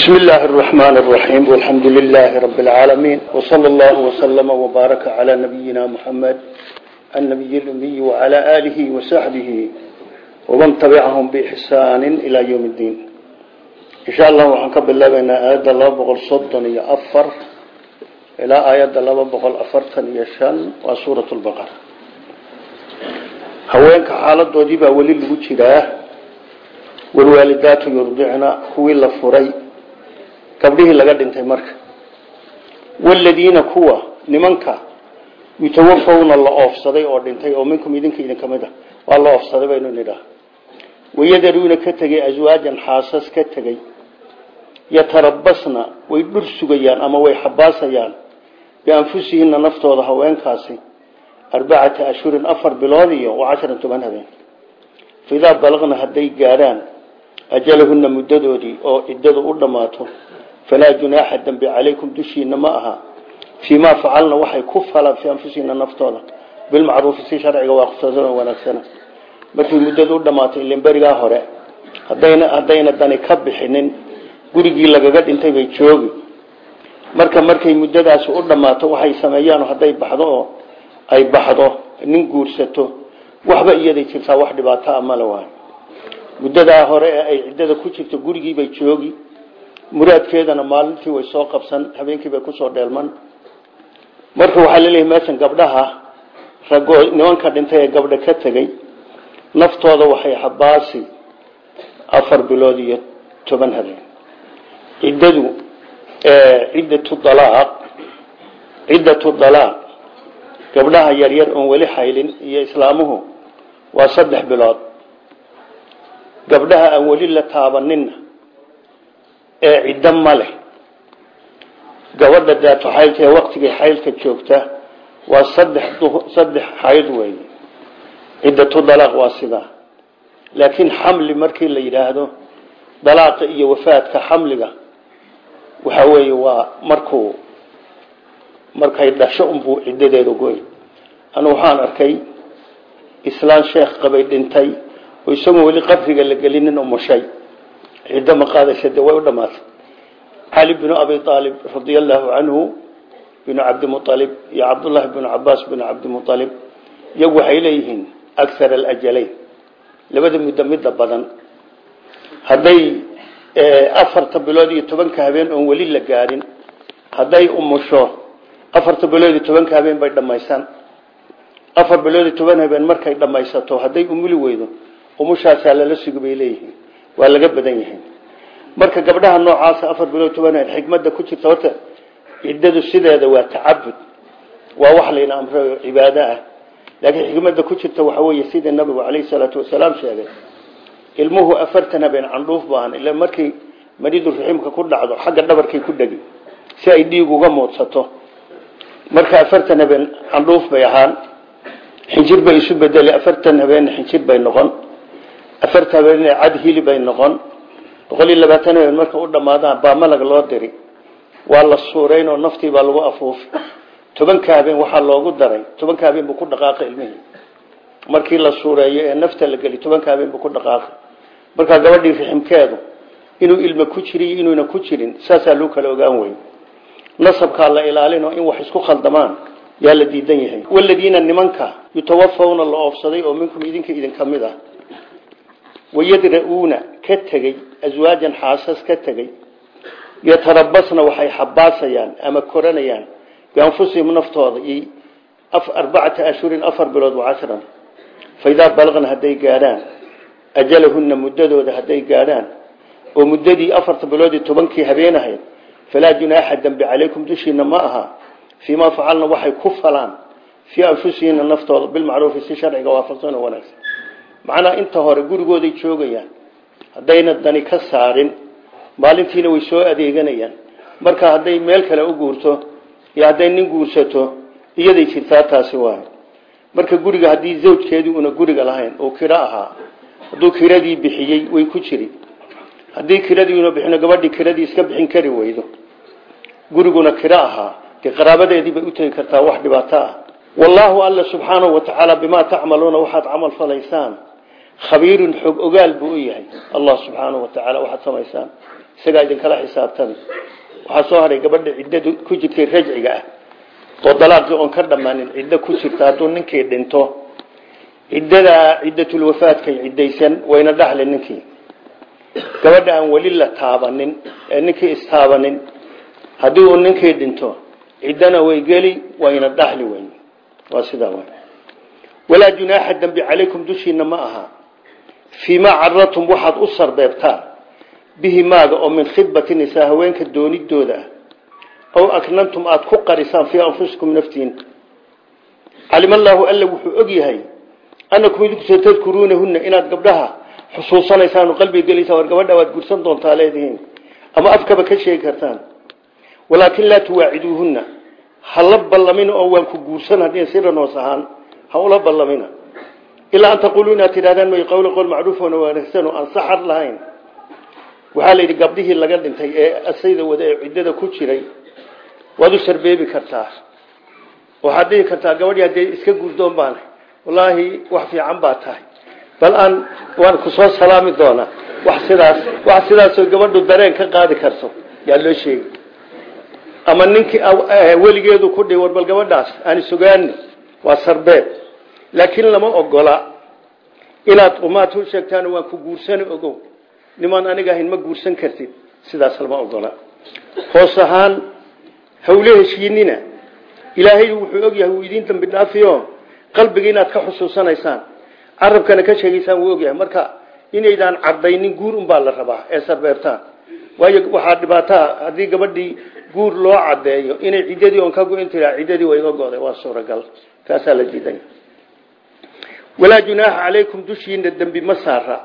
بسم الله الرحمن الرحيم والحمد لله رب العالمين وصلى الله وسلم وبارك على نبينا محمد النبي الأمي وعلى آله وصحبه ومن تبعهم بإحسان إلى يوم الدين إن شاء الله وحنكب الله بين آيات الله بغل صدن يأفر إلى آيات الله بغل أفرتن يشان وسورة البقرة هوينك حالة دوديبا ولي الوجراه والوالدات يرضعن كوي لفري gabdhihii laga dhintay marka. Waladiina kuwa nimanka yutawafawna la oofsaday oo dhintay oo minkum idinka idinka mid ah waa la oofsaday baynu nidhaah wayadaruuna ka tegay aswaajan xaasas ka tegey yatarabasna way dhur sugayaan ama way xabaasayaan. Bianfusihina naftooda haweenkaasi arbacata ashhurin afar bilood iyo wacasharan toban habeen. Faidaa balaqna hadday gaadhaan ajalahuna muddadoodii oo ciddadu u dhammaato falaa junaaxa dambi calaykum dushiina ma aha fii maa facalna waxay ku falaan fii anfusihina naftooda bilmacruufi si sharciga waaqfsadan oo wanaagsana markii muddadu u dhammaato ilin berigaa hore hadayna haddayna dani ka bixinin gurigii lagaga dhintay bay joogi marka markay muddadaasi u dhammaato waxay sameeyaan hadday baxdo oo ay baxdo nin guursato waxba iyaday jirtaa wax dhibaato a male waay muddadaa hore ee ay ciddada ku jirto gurigiibay joogi muraadkeedana maalintii way soo qabsan habeenkiibay ku soo dheelman. Marka waxaa la leeyahay meeshan gabdhaha ragoo nimanka dhintay ee gabdha ka tegey naftooda waxay xabaasi afar bilood iyo toban habeen. Ciddadu ciddatu dalaaq ciddatu dalaaq gabdhaha yaryar oon weli xaylin iyo islaamuhu waa saddex bilood. Gabdhaha aan weli la taabaninna ee ciddo ma leh. Gabadha daato xaylka ee waktigay xaylka joogta waa saddex saddex xayd wey ciddatu dalaaq waa sidaa laakiin xamli markii la yidhaahdo dalaaqa iyo wafaadka xamliga waxa weeye waa markuu markay dhasho unbuu ciddadeeda goy anu waxaan arkay islaan sheekh qabay dhintay oo isagoo weli qabriga la gelinin umushay ciddo ma qaadaysa dee way u dhamaatay cali binu abi aalib radia allahu canhu binu cabdimualib iyo cabdullahi binu cabaas binu cabdimualib iyagu waxay leeyihiin akhar alajalayn labada muddo midda badan hadday afarta bilood iyo tobanka habeen oon weli la gaadhin hadday umusho afarta bilood iyo tobanka habeen bay dhammaysan afar bilood iyo toban habeen markay dhammaysato hadday umuli weydo leeyihiin waa laga badan yahay. Marka gabdhaha noocaasa afar bilood toban habeen xikmadda ku jirta horta ciddadu sideeda waa tacabud. Waa wax layna amrayo cibaado ah. Laakiin xikmadda ku jirta waxa weeye sidii nabigu calayhi salaatu wasalaam sheegay ilmuhu afartan habeen candhuuf baahan ila markay maridu raxiimka ku dhacdo xagga dhabarkay ku dhegi si ay dhiig uga muudsato marka afartan habeen candhuuf bay ahaan xinjir bay isu bedelay afartan habeen xinjir bay noqon afartan habeen cad hili bay noqon. Boqol iyo labaatan habeen marka u dhamaadaan baa malag loo diri. Waa la suurayn oo naftii baa lagu afuufi tobanka habeen waxaa loogu daray. Tobanka habeen buu ku dhaqaaqay ilmihii. Markii la suureeyo ee nafta la geli tobanka habeen buu ku dhaqaaqay. Markaa gabadhii riximkeedu inuu ilmo ku jiriyo inuuna ku jirin saasaa loo kala ogaan wey nasabkaa la ilaalino in wax isku khaldamaan yaa la diidan yahay. Waladiina nimanka yutawafawna la oofsaday oo minkum idinka idinka mid ah wayadra-uuna ka tegey aswaajan xaasas ka tegey yatarabasna waxay xabaasayaan ama koranayaan bianfusihim naftooda iyo arbacata ashhurin afar bilood wacashran faidaa balaqna hadday gaadhaan ajalahunna muddadooda hadday gaadhaan oo muddadii afarta bilood iyo tobankii habeen ahayd falaa junaaxa dambi calaykum dushiina ma aha fii maa facalna waxay ku falaan fii anfusihina naftooda bilmacruufi si sharciga waafaqsan oo wanaagsan macnaa inta hore gurigooday joogayaan. Haddayna dani ka saarin. Maalintiina way soo adeeganayaan. Marka hadday meel kale u guurto iyo hadday nin guursato iyaday jirtaa taasi waay marka guriga haddii zawjkeedii una guriga lahayn oo kiro ahaa hadduu kiradii bixiyey way ku jiri. Haddii kiradii una bixino gabadhii kiradii iska bixin kari weydo guriguna kiro ahaa. Dee qaraabadeedii bay u tegi kartaa wax dhibaato ah. Wallaahu alla subxaanahu watacaala bimaa tacmaluuna waxaad camal falaysaan khabiirun xog ogaal buu u yahay. Allah subxaanahu watacaala waxaad samaysaan isagaa idinkala xisaabtami waxaa soo haray gabadha ciddadu ku jirtay rajciga ah. Oo dalaaqii oon ka dhammaanin ciddo ku jirta hadduu ninkii dhinto. Ciddadaa ciddatulwafaadkay ciddaysan wayna dhaxli ninkii. Gabadha aan weli la taabanin ee ninkii istaabanin haddii uu ninkii dhinto ciddana way geli wayna dhaxli weyn. Waa sidaa walaa junaaxa dushiina ma aha fii maa caradtum waxaad u sarbeebtaan bihi maaga oo min khidbati nisaa haweenka doonidooda ah. Aw aknantum aada ku qarisaan fii anfusikum naftiin. Calima allaahu alla wuxuu og yahay annakum idinku satadkuruunahunna inaad gabdhaha xusuusanaysaan oo qalbiga gelaysaan war gabadha waad gursan doontaa leedihiin. Ama afkaba ka sheegi kartaan. Walaakin laa tuwaaciduuhunna ha la ballamina oo waan ku guursan haddii siran hoos ahaan ha ula ballamina ilaa an taquuluu inaad tidhahdaan may qowla qowl macruufona wanaagsan oo aan saxar lahayn. Waxaa la yidhi gabdhihii laga dhintay ee asayda wada ee ciddada ku jiray waad u sarbeebi kartaa. Waxaad dhihi kartaa gabadhii haddee iska guurdoon baan wallaahi wax fiican baa tahay. Bal aan waan ku soo salaami doonaa. Wax sidaas wax sidaasoo gabadhu dareen ka qaadi karto yaa loo sheegi. Ama ninkii weligeedu ku dhi war bal gabadhaas aan sugaani waa sarbeeb laakiin lama ogola inaad umaad u sheegtaan waan ku guursani ogow. Nimaan aniga ahayn ma guursan kartid. Sidaas lama ogola hoos ahaan hawle heshiinina ilaahay wuxuu ogyahay wuu idiin dambi dhaafiyo. Qalbiga inaad ka xusuusanaysaan carabkana ka sheegaysaan wuu ogyahay marka inaydaan cadaynin guur unbaa la rabaa ee sarbeebtaan waayo waxaa dhibaataa haddii gabadhii guur loo cadeeyo inay ciddadii on ka go-in tiraa ciddadii waa suuragal. Kaasaa la diiday walaa junaaxa calaykum dushiina dembi ma saara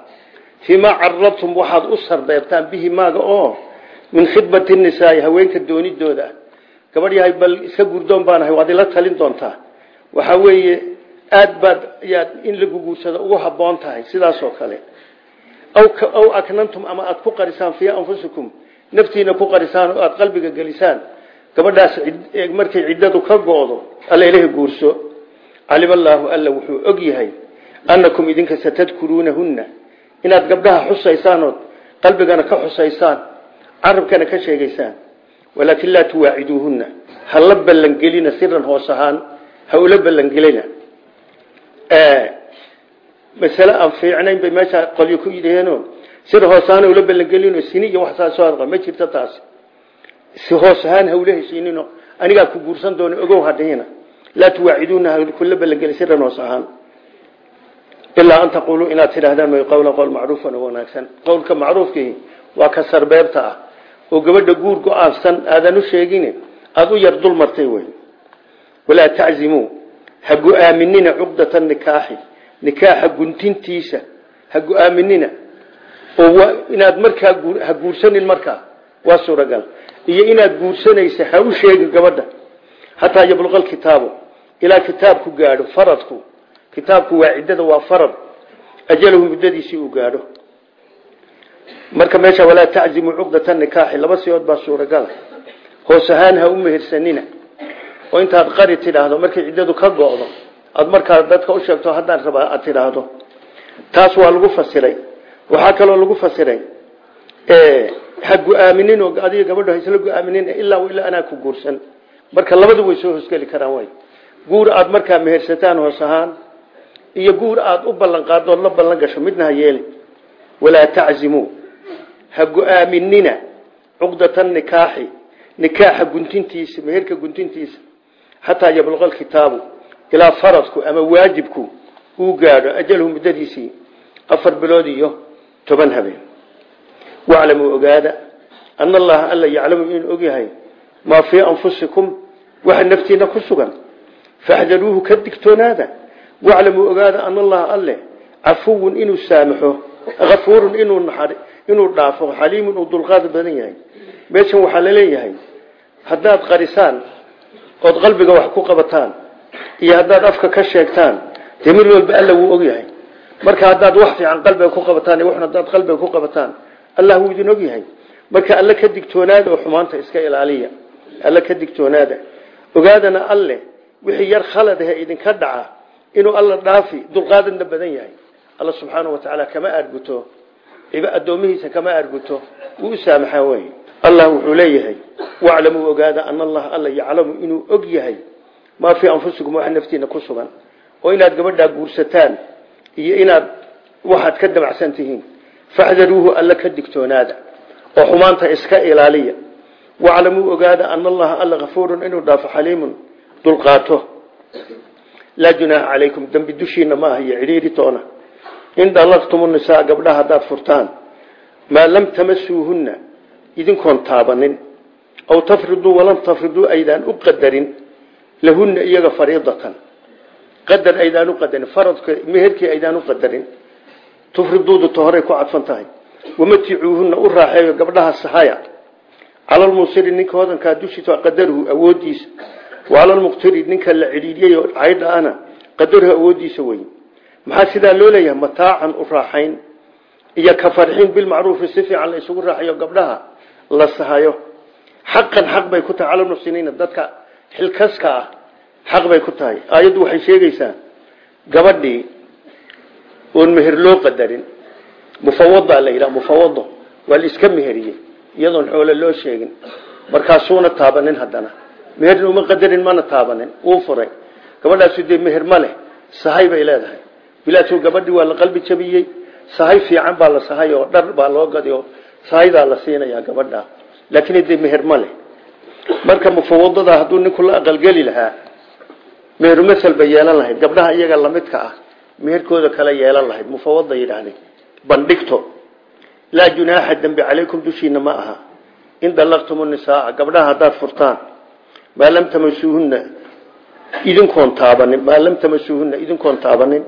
fiimaa carabtum waxaad u sarbeebtaan bihi maaga oo min khidbati nisaai haweenka doonidooda. Gabadh yahay bal iska gurdoon baanahay waad ila talin doontaa. Waxaa weeye aad baad yaad in lagu guursado ugu habboon tahay sidaasoo kale. Aw aknantum ama aad ku qarisaan fii anfusikum naftiina ku qarisaan oo aad qalbiga gelisaan. Gabadhaas markay ciddadu ka go-do alla guurso calima allaahu alla wuxuu og yahay annakum idinka satadkuruunahunna. Inaad gabdhaha xusaysaan ood qalbigana ka xusaysaan carabkana ka sheegaysaan. Walaakin laa tuwaaciduuhunna. Ha la ballangelina siran hoos ahaan ha ula ballangelina. Masale aan fiicnayn bay meesha qolyo ku yidhaheeno sida hoos ahaan ula ballangelino sini iyo wax saasoo adqa ma jirto taas si hoos ahaan ha ula heshiinino anigaa ku guursan doona ogow hadhihina laa tuwaaciduuna ha kula ballangeli siran hoos ahaan. Ilaa an taquuluu inaad tidhaahdaan may qowla qowl macruufan oo wanaagsan. Qowlka macruufkii waa ka sarbeebta ah oo gabadha guur go'aansan aadan u sheegin aada u yar dul martay wey walaa taczimuu ha go'aaminina cuqdata nikaaxi nikaaxa guntintiisa ha go'aaminina. Oo inaad markaa ha guursanin markaa waa suuragal ilaa kitaabku gaadho faradku. Kitaabku waa ciddada waa farad. Ajalahu muddadiisii uu gaadho. Marka meesha walaa taczimu cuqdata nikaaxi laba siyood baa suuragala. Hoos ahaan ha u mehersanina. Oo intaad qari tidhaahdo markay ciddadu ka go-do aada markaa dadka u sheegto haddaan rabaa aad tidhaahdo. Taas waa lagu fasiray. Waxaa kaloo lagu fasiray ha gu-aaminin oo adiga gabadho haisla gu-aaminin ilaa ilaa anaa ku guursan guur aada markaa mehersataan hoos ahaan iyo guur aada u ballan qaaddood la ballan gasho midna ha yeeli. Walaa taczimuu. Ha go'aaminina cuqdata nikaaxi nikaaxa guntintiisa meherka guntintiisa xataa yabluqa kitaabu ilaa faradku ama waajibku uu gaadho ajalhu muddadiisii afar bilood iyo toban habeen. Waclamuu ogaada ana allaha alla yaclamu inuu ogyahay maa fii anfusikum waxa naftiina ku faxdaruuhu ka digtoonaada waclamuu ogaada ana allaha alle cafuwun inuu saamaxo afuurun inuu dhaafo xaliimun uu dulqaad badan yahay meeshan waxaa la leeyahay haddaad qarisaan ood qalbiga wax ku qabataan iyo haddaad afka ka sheegtaan dee mid walba alla wuu ogyahay marka haddaad wax fiican qalbiga ku qabataan iyo waxna haddaad qalbiga ku qabataan allah wuu idin ogyahay marka alle ka digtoonaada oo xumaanta iska ilaaliya alle ka digtoonaada ogaadana alle wixii yar khalad ahe idinka dhaca inuu alla dhaafi dulqaadadna badan yahay. Alla subxaana wa tacaala kama aadguto addoomihiisa kama arguto wuu u saamaxaa wey allah wuxuu leeyahay waclamuu ogaada ana allaha alla yaclamu inuu og yahay maa fii anfusikum waxa naftiina ku sugan. Oo inaad gabadhaa guursataan iyo inaad waxaad ka damacsan tihiin. Faxdaruuhu alla ka digtoonaada oo xumaanta iska ilaaliya. Waclamuu ogaada ana allaha alla kafuurun inuu dhaafo xaliimun dulqaato. Laa junaaha calaykum dembi dushiina ma aha iyo cidhiiri toona. In dallaqtumu nisaa gabdhaha haddaad furtaan maa lam tamasuuhunna idinkoon taabanin. Aw tafriduu walam tafriduu aydaan u qadarin lahunna iyaga fariidatan. Qadar aydaan u qadarin faradka meherkii aydaan u qadarin. Tufriduudu ta horay ku cadfan tahay. Wamaticuuhunna u raaxeeyo gabdhaha sahaya cala lmuusiri ninka hodankaa dushiisa qadaruhu awoodiisa wacala lmuqtiri ninka la cidhiidiyay oo caydha ana qadaruhu awoodiisa wey maxaa sidaa loo leeyahay? Mataacan u raaxayn. Iyo ka farxiin bilmacruufi si fiican la isugu raaxayo gabdhaha la sahayo. Xaqan xaq bay ku tahay. Calalmuxsiniina dadka xilkaska ah xaq bay ku tahay. Aayaddu waxay sheegaysaa gabadhii oon meher loo qadarin mufawada la yidhaha mufawado waa la iska meheriyey iyadoon xoole loo sheegin. Markaasuuna taabanin haddana meherna uma qadarin mana taabanin. Wuu furay. Gabadhaasu dee meher ma leh. Sahay bay leedahay. Bilaasuu gabadhii waa la qalbi jabiyey. Sahay fiican baa la sahay oo dhar baa loo gaday oo la siinayaa gabadha laakiin dee meher ma leh. Marka mufawadada hadduu ninku la aqalgeli lahaa meheru masel bay yeelan lahayd. Gabdhaha iyaga lamidka ah meherkooda kale yeelan lahayd. Mufawada yidhaahdeen bandhigto. Laa junaaxa dembi calaykum dushiina ma aha. In dallaqtumu nisaaa. Gabdhaha haddaad furtaan maa lam tamasuuhunna idinkoon taabanin maa lam tamasuuhunna idinkoon taabanin.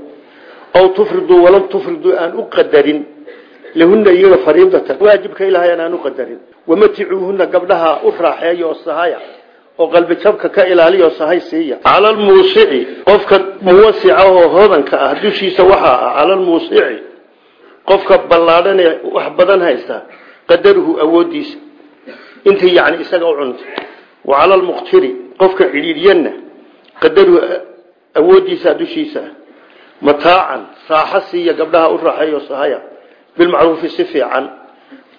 Aw tufriduu walam tufriduu aan u qadarin lahunna iyaga fariidatan. Waajibka ilaahay aan u qadarin. Wamaticuuhunna gabdhaha u raaxeeya oo sahaya oo qalbi jabka ka ilaaliya oo sahay siiya. Cala lmuusici qofka muwasica oo hodanka ah dushiisa waxaa ah cala lmuusici qofka ballaadhan ee wax badan haysta qadaruhu awoodiisa intii yani isaga wa cala lmuqtiri qofka cidhiidyanna qadaruhu awoodiisa dushiisa mataacan raaxo siiya gabdhaha u raaxeeyo sahaya bilmacruufi si fiican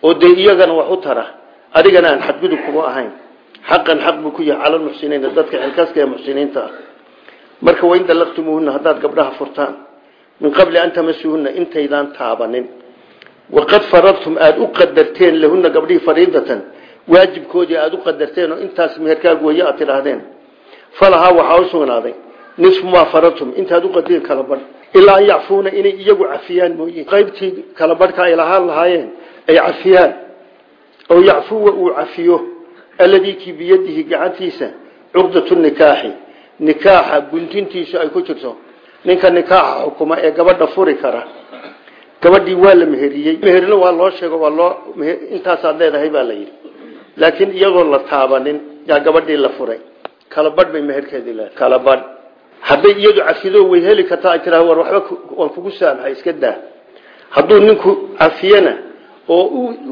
oo dee iyagana wax u tara adigana aan xadgudub kuma ahayn. Xaqan xaq buu ku yahay cala lmuxsiniina dadka xilkaaska ee muxsiniinta. Ah marka wain dallaqtumuuhunna haddaad gabdhaha furtaan min qabli an tamasuuhunna intaydaan taabanin. Waqad faradtum aada u qadarteen lahunna gabdhihii waajibkoodii aada u qadarteen oo intaas meherkaagu weye aad tidhaahdeen. Falahaa waxaa u sugnaaday. Nisfu maa faradtum. Intaad u qadeen kala badh. Ilaa an yacfuuna inay iyagu cafiyaan mooye. Qaybtii kala badhka ay lahaan lahaayeen ay cafiyaan. Oo yacfuwa uu cafiyo. Alladii kii biyadihi gacantiisa cuqdatu nikaaxi. Nikaaxa guntintiisu ay ku jirto. Ninka nikaaxa xukuma ee gabadha furi kara. Gabadhii waa la meheriyey. Meherina waa loo sheego waa loo intaasaad leedahay baa la yidhi laakiin iyagoo la taabanin yaa gabadhii la furay. Kala badh bay meherkeedii leedahay. Kala badh. Hadday iyadu cafido way heli kartaa ay tiraa war waxba waan kugu saamaxay iska daa. Hadduu ninku cafiyena oo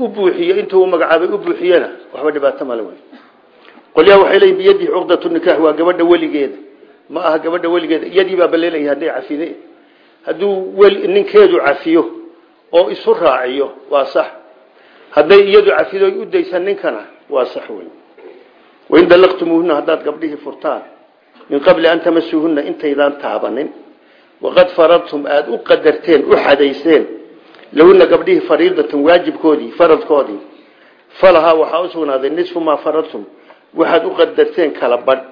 u buuxiyo intuu magacaabay u buuxiyena waxba dhibaato male wey. Qolyaha waxay leeyihiin biyadihi cuqdatu nikaax waa gabadha weligeeda. Ma aha gabadha weligeeda. Iyadii baa baleelaya hadday cafide hadduu ninkeedu cafiyo oo isu raaciyo waa sax hadday iyadu cafido u daysan ninkana waa sax wey wain dallaqtumuuhuna haddaad gabdhihii furtaan min qabli an tamasuuhunna intaydaan taabanin. Waqad faradtum aada u qadarteen u xadayseen lahuna gabdhihii fariidatan waajibkoodii faradkoodii. Falahaa waxaa u sugnaaday nisfu maa faradtum waxaad u qadarteen kala badh.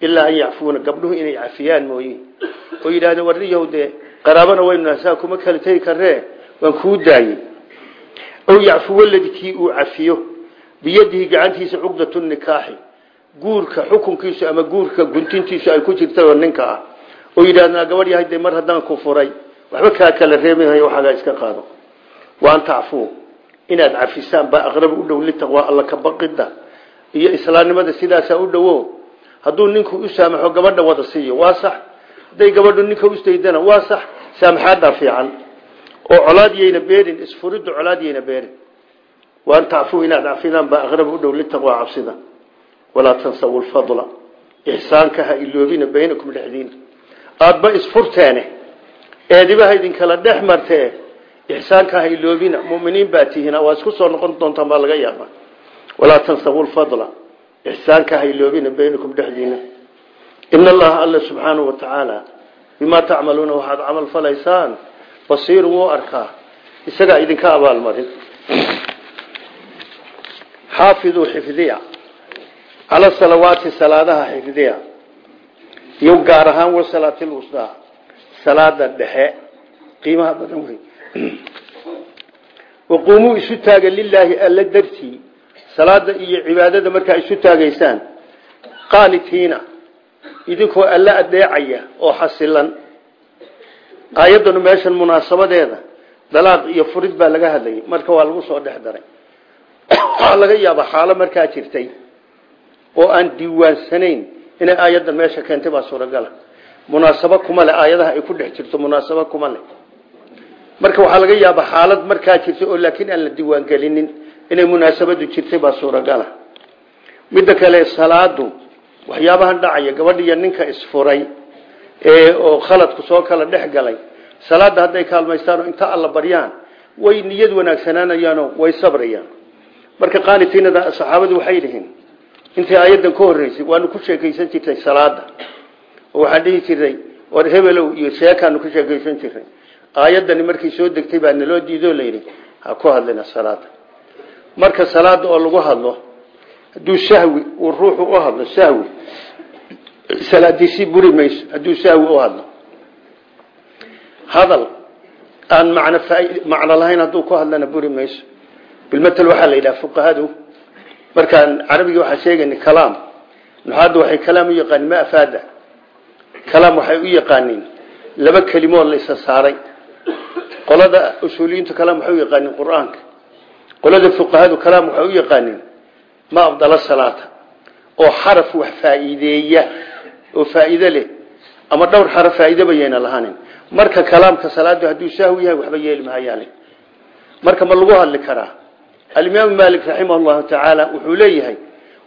Ilaa an yacfuuna gabdhuhu inay cafiyaan mooye. Oo yidhahdeen warniyahow dee qaraabana waynu nasaa kuma kala tegi karee waan kuu daayey ow yacfu waladii kii uu cafiyo biyadihi gacantiisa cuqdatu nikaaxi guurka xukunkiisu ama guurka guntintiisu ay ku jirta oo ninka ah. Oo yidhahdna gabadh yahay dee mar haddaan ku furay waxba kaa kala reebihayo waxaagaa iska qaado. Wa an tacfuu inaad cafisaan baa aqraba u dhow litaqwaa alla ka baqida iyo islaamnimada sidaasaa u dhowo hadduu ninku u saamaxo gabadha wada siiyo waa sax. Hadday gabadhu ninka usaydana waa sax. Saamaxaadaa fiican oo colaad yayna beerin isfuriddu colaad yayna beerin. Wa an tacfuu inaad cafidaan baa aqraba u dhow litaqwaa cabsida. Walaa tansawu lfadla ixsaanka ha iloobina baynakum dhexdiina aadba isfurteene. Eedibaha idinkala dhex martee ixsaanka ha iloobina muminiin baa tihiin waa isku soo noqon doontaan baa laga yaaba walaa tansabu lfadla ixsaanka ha iloobina baynakum dhexdiina. In allaha alla subxaanahu watacaala bimaa tacmaluuna waxaad camal falaysaan basiirun wuu arkaa isagaa idinka abaalmarin xaafiduu xifdiya. Cala salawaati salaadaha xifdiya. Iyo gaar ahaan wasalaati lwusdaa salaada dhexe. Qiimaha badan wey waquumuu isu taaga lilaahi alla dartii. Salaada iyo cibaadada markaa isu taagaysaan. Qaanitiina idinkoo alla adeecaya oo xasilan aayaddanu meeshan munaasabadeeda dalaaq iyo furid baa laga hadlayay. Marka waa lagu soo dhex daray. Waxaa laga yaabaa xaalo markaa jirtay oo aan diiwaansanayn inay aayaddan meesha keentay baa suuragala munaasabo kuma leh aayadaha ay ku dhex jirto munaasabo kuma leh. Marka waxaa laga yaabaa xaalad markaa jirtay oo laakiin aan la diiwaangelinin inay munaasabadu jirtay baa suuragala midda kale salaadu waxyaabahan dhacaya gabadhiiyo ninka isfuray oo khaladku soo kala dhex galay. Salaada hadday kaalmaystaan inta alla baryaan way niyad wanaagsanaanayaanoo way sabrayaan. Marka qaanitiinada saxaabadu waxay dhihiin intii aayaddan ka horreysay waanu ku sheekaysan jirtay salaada oo waxaan dhihi jirnay war hebelow iyo sheekaanu ku sheekaysan jirnay. Aayaddani markii soo degtay baa naloo diidoo layidhi ha ku hadlina salaada marka salaada oo lagu hadlo hadduu sahwi uu ruuxu u hadlo sahwi salaadiisii buri mayso hadduu sahwi u hadlo. Hadal aan macno macno lahayn hadduu ku hadlana buri mayso. Bilmatel waxaa la yidhaha fuqahadu markaan carabigii waxaa sheegayna kalaam. Nuxaadda waxay kalaam u yaqaanin ma afaada. Kalaam waxay u yaqaaniin laba kelimood la isa saaray. Qolada usuuliyiintu kalaam waxay u yaqaaniin qur'aanka. Qolada fuqahadu kalaam waxay u yaqaaniin ma afdala salaata. Oo xaraf wax faa'iideeya oo faa'iido leh ama dhowr xaraf faa'iido bayayna lahaanin. Marka kalaamka salaadu hadduu sahwi yahay waxba yeeli mahayaale marka ma lagu hadli karaa. Alimaamu maalik raximah llahu tacaala wuxuu leeyahay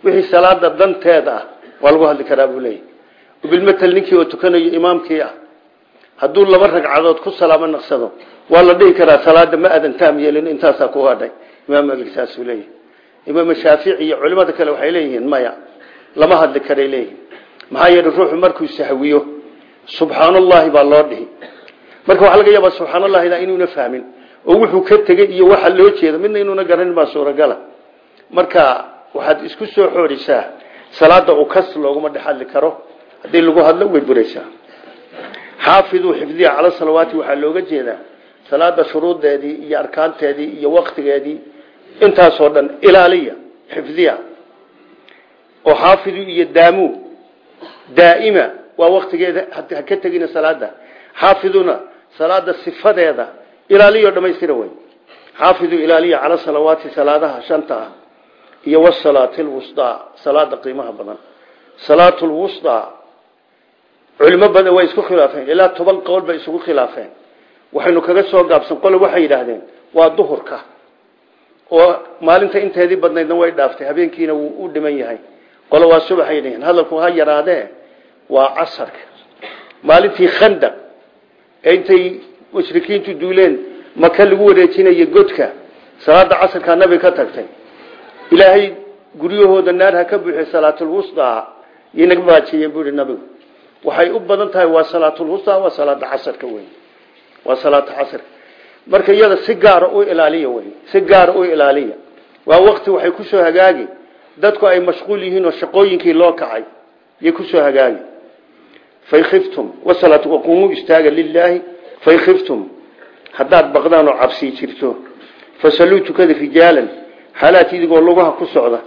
wixii salaada danteeda ah waa lagu hadli karaa buu leeyahay. Bilmatel ninkii oo tukanayo imaamkii ah hadduu laba ragcadood ku salaamo naqsado waa la dhihi karaa salaada ma adan taam yeelin intaasaa ku hadhay. Imaam maalik saasuu leeyahay. Imaam iyo culimada kale waxay leeyihiin maya lama hadli karay leeyihiin maxaa ruuxu markuu sahwiyo subxaan allahi baa loo dhihi. Marka waxaa laga yaabaa subxaan allahida inuuna fahmin. Oo wuxuu ka tegey iyo waxa loo jeedo midna inuuna garanin baa suuragala. Marka waxaad isku soo xoorisaa salaada u kas looguma dhex hadli karo. Haddii lagu hadlo way buraysaa. Xaafiduu xifdiya cala salawaati waxaa looga jeedaa salaada shuruudeedii iyo arkaanteedii iyo waktigeedii intaasoo dhan ilaaliya xifdiya. Oo xaafidu iyo daamu daa'ima waa waktigeeda ha ka tegina salaada xaafiduna salaada sifadeeda ilaaliyo dhamaystira wey xaafiduu ilaaliya cala salawaati salaadaha shanta ah iyo wasalaati lwusdaa salaada qiimaha badan. Salaatu lwusdaa culimo badan way isku khilaafeen ilaa toban qowl bay isugu khilaafeen. Waxaynu kaga soo gaabsan qole waxay yidhaahdeen waa duhurka. Oo maalinta inteedii badnaydna way dhaaftay habeenkiina wuu u dhiman yahay. Qole waa subaxay yaraadee waa casarka maalintii khandaq. Ee intay mushrikiintu duuleen maka lagu wareejinaya godka. Salaada casarkaa nabi ka tagtay. Ilaahay guryahooda naar ha ka buuxiy salaatulwusdaa inaga baajiyeen buu ihi nabigu. Waxay u badan tahay waa salaatulwusdaa waa salaada casarka wey waa salaata casarka marka iyada si gaara u ilaaliya wey si gaara u ilaaliya. Waa waqti waxay ku soo hagaagi. Dadku ay mashquul yihiin oo shaqooyinkii loo kacay. Yay ku soo hagaagi wasalaatu waquumuu istaaga lilaahi fain khiftum. Haddaad baqdaan oo cabsii jirto fasalluu tukada rijaalan xaalaat idigoo lugaha ku socda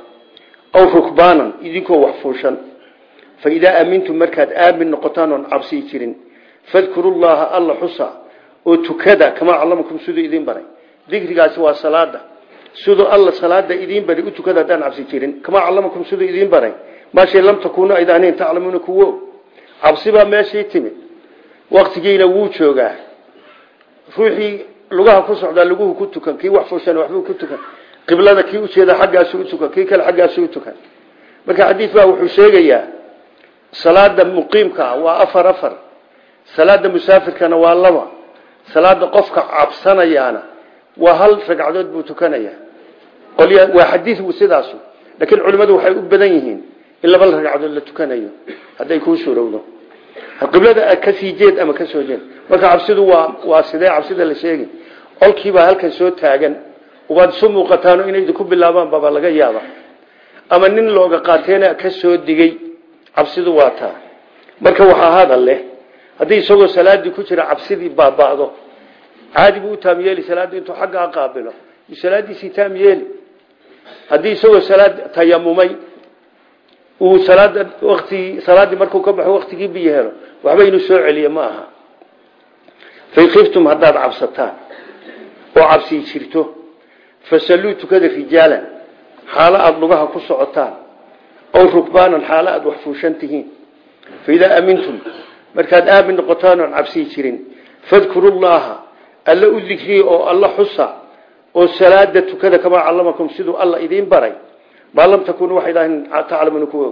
aw rukbaanan idinkoo wax fuushan. Fa idaa aamintum markaad aamin noqotaan oon cabsii jirin fadkuru llaha alla xusa oo tukada kamaa callamakum siduu idiin baray. Dikrigaasi waa salaada. Siduu alla salaada idiin baray u tukada haddaan cabsi jirin. Kamaa callamakum siduu idiin baray. Maashay lam takuunu aydaanayn cabsibaa meeshii timid. Waktigiina wuu joogaa. Ruuxii lugaha ku socdaa luguhu ku tukan kii wax fuushan waxbuu ku tukan. Qiblada kii ujeeda xaggaasu tukan kii kale xaggaasu tukan. Marka xadiis baa wuxuu sheegayaa salaada muqiimka waa afar afar. Salaada musaafirkana waa laba. Salaada qofka cabsanayaana waa hal ragcadood buu tukanaya waa xadiis sidaasu. Laakiin culimmadu waxay u badan yihiin in laba ragcadood la tukanayo hadday kuu suurowdo qiblada ka sii jeed ama ka soo jeed. Marka cabsidu waa waa sidee cabsida la sheegi olkiibaa halkan soo taagan. Waad isu muuqataano inay idinku bilaabaan baba laga yaaba ama nin looga qaateena ka soo digay cabsidu waa taa. Marka waxaa hadal leh haddii isagoo salaadii ku jira cabsidii baaba'do caadi buu u taam yeeli salaadii intuu xaggaa qaabilo. Salaadiisii taam yeeli. Haddii isagoo salaad tayamumay uu salaada waqtigii salaaddii markuu ka baxo waqtigii biyo waxba inuu soo celiye ma aha. Fain khiftum haddaad cabsataan oo cabsii jirto fasalluu tukada rijaalan xaalo aada ku socotaan ow rukbaanan xaalo aada wax fuushan tihiin. Faidaa amintum markaad aamin noqotaan oon cabsii jirin fadkurullaaha alla u oo alla xusa oo salaada tukada kamaa callamakum siduu alla idiin baray maa lam takunuu waxaydhahan taclamuuna kuwa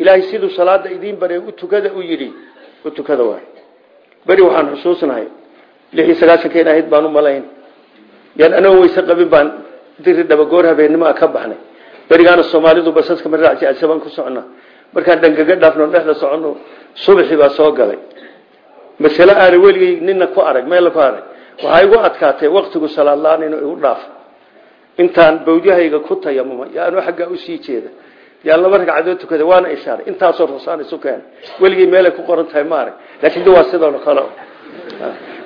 ilaahay salaada idiin baray u tukada u yidhi u tukada waay beri waxaan xusuusnahay. Lix iyo sagaashankeen ahayd baan u malayn. Yaan anoo weyse qabin baan diri dhabagoor habeennimoa ka baxnay. Berigaana soomaalidu basaska ma raaci asabaan ku socona markaan dhangaga dhaafno dhexda soconno subaxii baa soo galay. Masale aana weligay nina ku arag meel ku arag. Waxaa igu adkaatay waktigu salaad la'aan inuu igu dhaafo intaan bawdyahayga ku tayamuma yaanu xaggaa u sii jeeda. Yaan laba ragcadood tukada waana ishaaray intaasoo rusaan isu keenay weligay meelay ku qoran tahay ma arag laakiin de waa sidoo kale.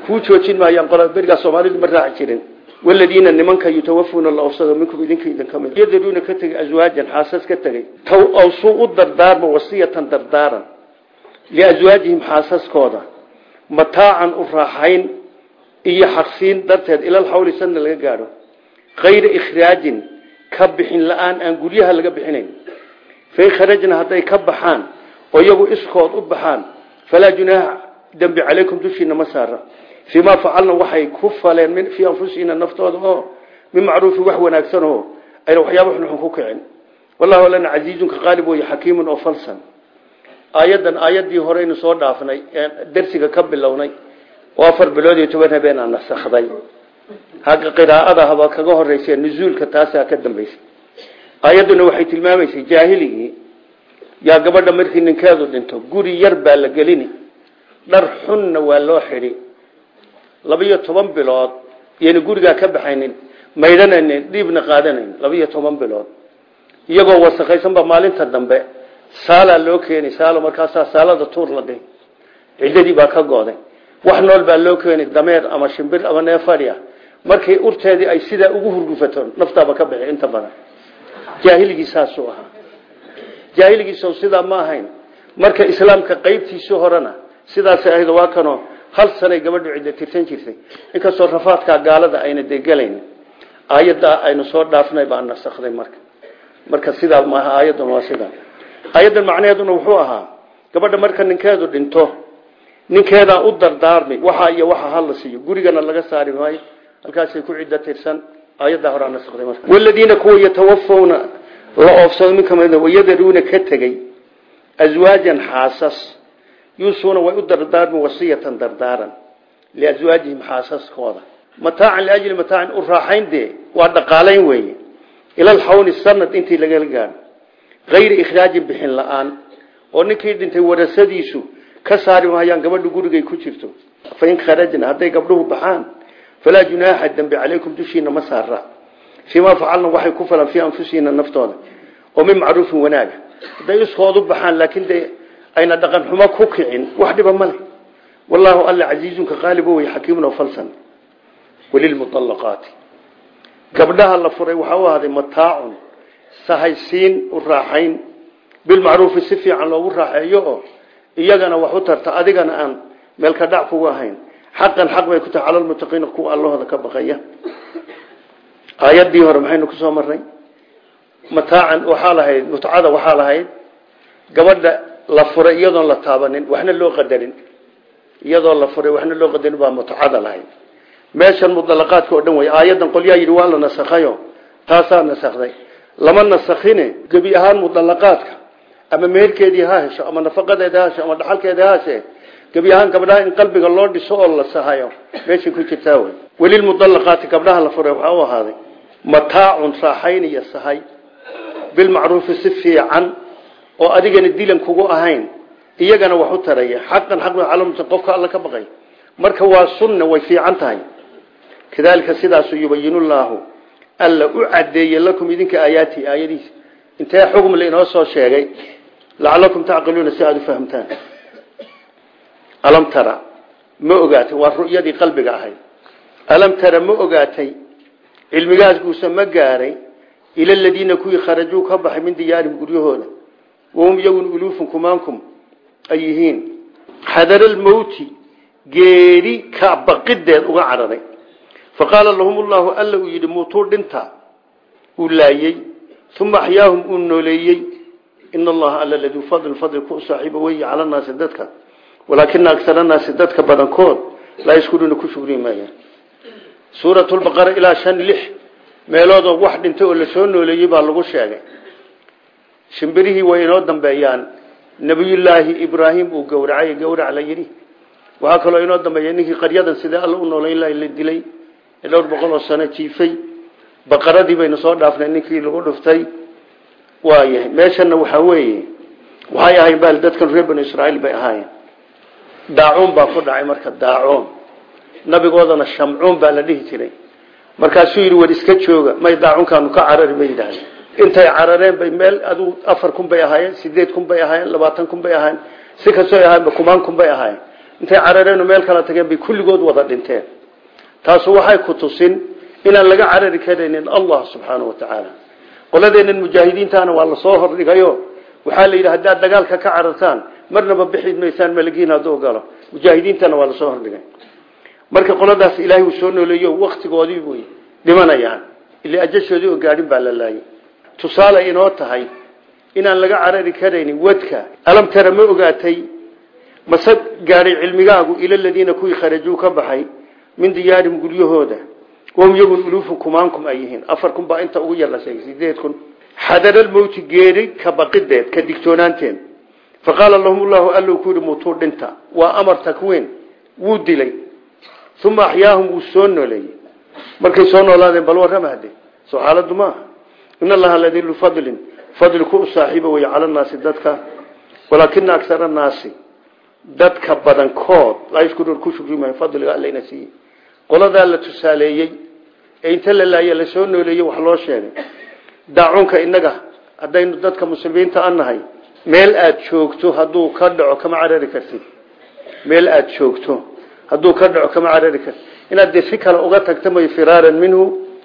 Kuu joojin maayaan qol berigaa soomaalidu ma raaci jirin. Waladiina nimanka yutawafuuna la ofsado minkum idinka idin ka mid. Yadaruuna ka tegay aswaajan xaasas ka tegay. Taw awsuu u dardaarma wasiyatan dardaaran. Liaswaajihim xaasaskooda. Mataacan u raaxayn iyo xaqsiin darteed ilal xawli sanna laga gaadho kayra ikhraajin ka bixin la'aan aan guryaha laga bixinayn. Fain kharajna hadday ka baxaan oo iyagu iskood u baxaan falaa junaaha dembi calaykum dushiina ma saara. Fii maa facalna waxay ku faleen fii anfusihina naftooda oo min macruufi wax wanaagsan oo ayna waxyaaba xunxun ku kicin. Wallahu lana casiizunka qaalib wey xakiimun oo falsan. Aayaddan aayaddii horeynu soo dhaafnay darsiga ka bilownay oo afar bilood iyo toban habeenaa nasakday hagga qiraa'ada haba kaga horeysa nuzuulka taasaa ka dambaysay. Aayadduna waxay tilmaamaysay jaahiligii yaa gabadha markii ninkeedu dhinto guri yar baa la gelini. Dhar xunna waa loo xidhi. Labiyo toban bilood iyayna gurigaa ka baxaynin maydhanayn dhiibna qaadanayn labiyo toban bilood. Iyagoo wasakaysanba maalinta dambe saalaa loo keeni saalo markaasaa saalada tuur la dhihi ciddadii baa ka gooday. Wax nool baa loo markay urteedii ay sidaa ugu hurgufato naftaaba ka bixi inta badan. Jaahiligii saasuu ahaa. Jaahiligiisa sidaa ma ahayn. Marka islaamka qaybtiisii horena sidaasay ahayd waa kanoo hal sanay gabadhu cidda tirsan jirtay. Inkastoo rafaadkaa gaalada ayna degelayn aayaddaa aynu soo dhaafnay baa nasakday marka. Marka sidaa maaha aayaddan waa sidaa aayaddan macnaheeduna wuxuu ahaa gabadha marka ninkeedu dhinto ninkeedaa u dardaarmi waxa iyo waxa hala siiyo gurigana laga saari maayo halkaasay ku ciddo tirsan aayaddaa horaa nasakday marka. Waladiina kuwa yatawafawna la oofsado min ka mid wayadaruuna ka tegey aswaajan xaasas yuusuuna way u dardaarmi wasiyatan dardaaran liaswaajihim xaasaskooda. Mataacan liajli mataacin u raaxayn dee waa dhaqaalayn weeye. Ilal xawni sanad intii lagala gaadho kayra ikhraajin bixin la'aan oo ninkii dhintay warasadiisu ka saari maayaan gabadhu gurigay ku jirto. Fain kharajna hadday gabdhuhu baxaan falaa junaaxa dembi calaykum dushiina ma saara fiimaa facalna waxay ku falan fii anfusihina naftooda oo min macruufin wanaaga hadday iskoodu baxaan laakiin de ayna dhaqan xumo ku kicin wax dhiba ma leh wallaahu alla casiizunka qaalibo wey xakiimun oo falsan walilmuallaqaati gabdhaha la furay waxaa u ahaaday mataacun sahaysiin u raaxayn bilmacruufi si fiican loogu raaxeeyo iyagana wax u tarta adigana aan meelka dhac kugu xaqan xaq bay ku tahay calalmutaqiina kuwa allahooda ka baqaya aayaddii hore maxaynu ku soo marnay mataacan waxaa lahayd mutcada waxaa lahayd gabadha la furay iyadoon la taabanin waxna loo qadarin iyadoo la furay waxna loo qadarin baa mutcada lahayd meeshan mudalaqaadka oo dhan wey aayaddan qolyaa yidhi waa la nasakhayo taasaa nasakday lama nasakhine gebi ahaan mudalaqaadka ama meherkeedii ha hesho ama gebi ahaan gabdhaha in qalbiga loo dhiso oo la sahayo meeshay ku jirtaa wey welilmudallaqaati gabdhaha la furay waxaa u ahaaday mataacun raaxayn iyo sahay. Bilmacruufi si fiican oo adigana dilan kugu ahayn iyagana wax u taraya. Xaqan xaq calamta qofka alla ka baqay. Marka waa sunna way fiican tahay. Kadalika sidaasu yubayinu llaahu alla u cadeeye lakum idinka aayaati aayadiisa. Intee xugm lainoo soo sheegay? Lacalakum tacqiluuna si aada u fahamtaan alam tara ma ogaatay waa ru'yadii qalbiga ahayd. Alam tara ma ogaatay cilmigaas guuse ma gaaray ila aladiina kuwii kharajuu ka baxay min diyaarihim guryahooda. Wahum iyagun uluufun kumaankum ay yihiin xadaralmowti geeri ka baqideed uga cararay. Faqaala lahum llahu alla uu yidhi muutuu dhinta. Uu laayey uma axyaahum uu nooleeyey ina allaha alla laduu fadl fadli ku walaakina agsara naasi dadka badankood laa yashkuruuna ku shugri maayaan suurat lbaqara ilaa shan lix meeloodoo wax dhintay oo la soo nooleeyey baa lagu sheegay shimbirihii way inoo dambeeyaan nabiyullaahi ibraahim uu gowracay gowrac la yidhi waxaa kaloo inoo dambeeya ninkii qaryadan sidee alla u noolayn laha la dilay ee dhowr boqol oo sano jiifay baqaradii baynu soo dhaafnay ninkii lagu dhuftay waayahay meeshana waxaa weeye waxay ahayn bal dadkan reer banu israa'iil daacuun baa ku dhacay marka daacuun nabigoodana shamcuun baa la dhihi jiray. Markaasuu yidhi war iska jooga may daacunkaanu ka carari bay yidhaahdeen. Intay carareen bay meel aduu afar kun bay ahaayeen sideed kun bay ahaayeen labaatan kun bay ahaayeen si kastoo ahaayeen kumaan kun bay ahaayeen. Intay carareen meel kala tageen bay kulligood wada dhinteen. Taasu waxay ku tusin inaan laga carari karaynin allah subxaana wa tacaala qoladeennan mujaahidiintaana waa la soo hordhigayo. Waxaa la yidhi haddaad dagaalka ka carartaan marnaba bixi maysaan malagiin hadduu galo. Mujaahidiintana waa la soo hordhigay. Marka qoladaas ilaahay uu soo nooleeyo waktigoodii buy dhimanayaan ila ajashoodii oo gaadhin baa la laayay. Tusaale inoo tahay inaan laga carari karaynin wadka alam tara ma ogaatay? Mase gaadhay cilmigaagu ila ladiina kuwii kharajuu ka baxay? Min diyaarihim guryahooda. Wahum yagun uluufun kumaankum ay yihiin. Afar kun baa inta ugu yar la sheegay sideed kun. Xadaralmowti geeri ka baqideed ka digtoonaanteen faqaala lahum llahu alla ku yihi mutuu dhinta waa amar takwiin wuu dilay uma axyaahum wuu soo nooleeyey markay soo noolaadeen bal warrama hade soo xaaladu maaha in allaha ladilu fadlin fadli ku saaxiiba wey cala naasi dadka walaakina agsara naasi dadka badankood laa yashkuruun ku shukri maayo fadliga allayna siiyey qoladaa la tusaaleeyey ee inta la laaya la soo nooleeyey wax loo sheegay meel aad joogto hadduu ka dhaco kama carari kartid. Meel aad joogto hadduu ka dhaco kama carari kartid. Inaad si kale uga tagta may firaaran minhu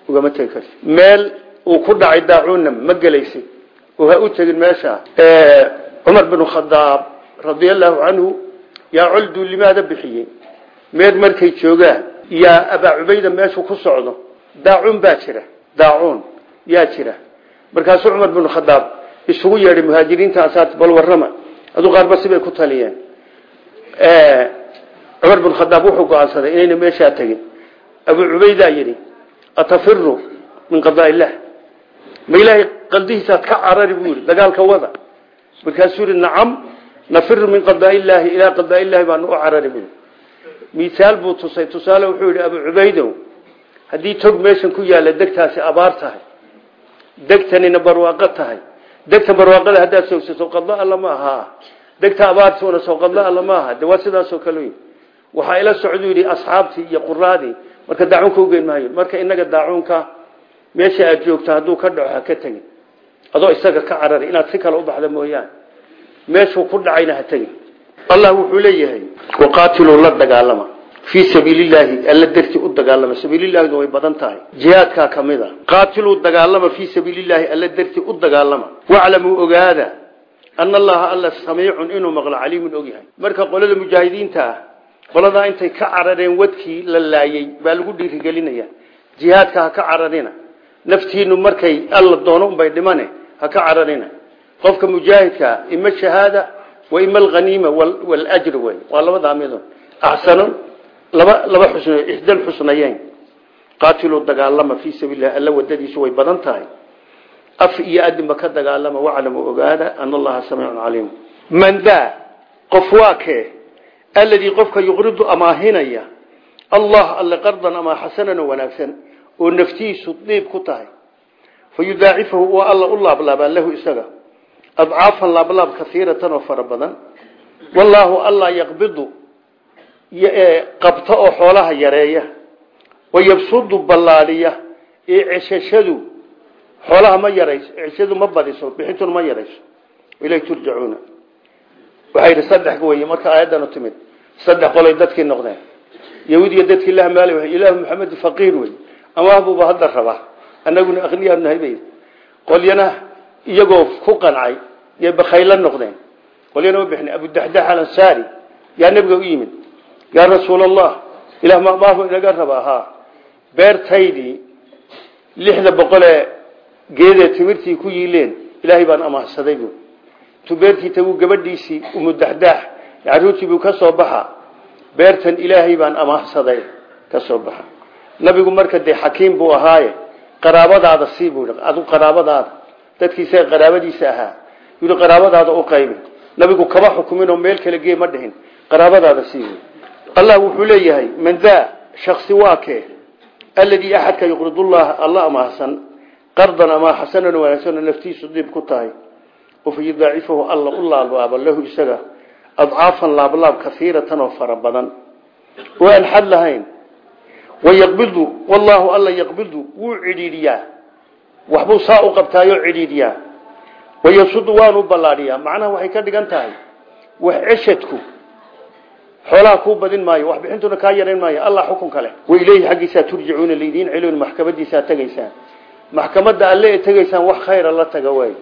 ugama tegi kartid. Meel uu ku dhacay daacuunna ma gelaysid. Oo ha u tegin meesha. Cumar binu khadaab radiallahu canhu yaa coldu limaada bixiyey? Meed markay joogaan yaa abaa cubayda meeshuu ku socdo? Daacuun baa jira daacuun yaa jira. Markaasuu cumar binu khadaab isugu yeedhay muhaajiriinta asaat bal warrama. Aduu qaarba sibay ku taliyeen. Cumar binu khadaab wuxuu go'aansaday inayna meeshaa tegin abuu cubaydaa yidhi atafiru min qadaa illah ma ilaahay qaldihiisaad ka carari buu yidhi dagaalka wada. Markaasuu yidhi nacam nafiru min qadaa illaahi ilaa qadaa illaahi baanu u carari buu misaal buu tusay. Tusaale wuxuu yidhi abuu cubaydow haddii tog meeshan ku yaalla degtaasi abaar tahay. Degtanina barwaaqo tahay degta barwaaqada haddaad soogsato qadlo alla ma aha. Degta abaartuuna soo qadlo alla ma aha. De waa sidaasoo kale waxaa ila socduu yidhi asxaabtii iyo quraadii. Marka daacuunka ugeyn maayo marka inaga daacuunka meesha aad joogto hadduu ka dhaco ha ka tegin adoo isaga ka carari inaad si kale u baxda mooyaane. Meeshuu ku dhacayna ha tegin allah wuxuu leeyahay waqaatiluu la dagaalama fii sabiilillaahi alla dartii dagaalama sabiilillahina way badan tahay. Jihaadkaa ka mid dagaalama fii sabiilillaahi alla dartii u dagaalama. Waclamuu ogaada ana allaha alla samiicun inuu maqlo caliimun ogyahay marka qolada mujaahidiinta ah intay ka carareen wadkii la laayey baa lagu dhiirigelinaya. Jihaadka ha ka cararina. Naftiinu markay alla doono unbay dhimane ka cararina. Qofka mujaahidkaa ima shahaada wa ima alhaniima waljr wey waa labadaa midun axsanu laba laba xusn ixda lxusnayeyn qaatiluu dagaalama fii sabiililah alla wadadiisu way badan tahay. Af iyo adinba ka dagaalama waclamu ogaada ana allaha samiicun caliim. Man daa qof waa kee alladii qofka yuqridu amaahinaya allah alle qardan amaa xasanan oo wanaagsan oo naftiisu diib ku tahay fa yudaacifahu waa alla u laablaabaa lahu isaga. Adcaafan laablaab kaiiratan oo fara badan. Wallaahu allah yaqbidu qabta oo xoolaha yareeya wayabsudu ballaadhiya ee ceshashadu xoolaha ma yarayso ceshadu ma badiso bixintuna ma yarayso ilay turjacuuna. Waxay yidhi saddex weye marka aayaddanu timid. Saddex qolay dadkii noqdeen. Yahuudiya dadkii la hamaali wa ilaahu maxamed faqiir wey amaabuba hadda rabaa annaguna aqniyaa nahay bay. Qolyana iyagoo ku qancay yay bakhayla noqdeen. Qolyana ma bixin abudaxdax alansaari yaa nabiga u yimid yaa rasuul allah ilah mamaahu inaga rabaa ha beertaydii lixda boqolee geedee timirtii ku yiileen ilaahay baan amaahsaday bu intuu beertii tagu gabadhiisii umudaxdaax caruurtii buu ka soo baxa. Beertan ilaahay baan amaahsaday ka soo baxa. Nabigu marka dee xakiim buu ahaaye qaraabadaada sii buu adu qaraabadaada dadkiisa qaraabadiisa ahaa. Yii qaraabadaada u qaybi. Nabigu kama xukumin oo meel kale gee ma dhihin qaraabadaada sii allah wuxuu leeyahay man daa shaksi waa kee alladii axadka yuqridullaha alla amaahsan qardan amaa xasanan wanaagsan naftiisu dib ku tahay fa yudaacifahu alla u laalbaaba lahu isaga adcaafan laablaab kaiiratan oo fara badan. Oo aan xad lahayn. Wayaqbidu wallaahu alla yaqbidu wuu cidhiidhiyaa. Waxbuu saa u qabtaayoo cidhiidhiyaa. Wayasudu waanu ballaadhiyaa. Macnaha waxay ka dhigan tahay wax ceshadku xoolaha kuu badin maayo waxbixintuna kaa yarayn maayo allah xukunka leh. Wa ileyhi xaggiisaa turjacuuna laydiin celin maxkamadiisaa tegaysaan. Maxkamadda alle ee tegaysaan wax khayra la taga waay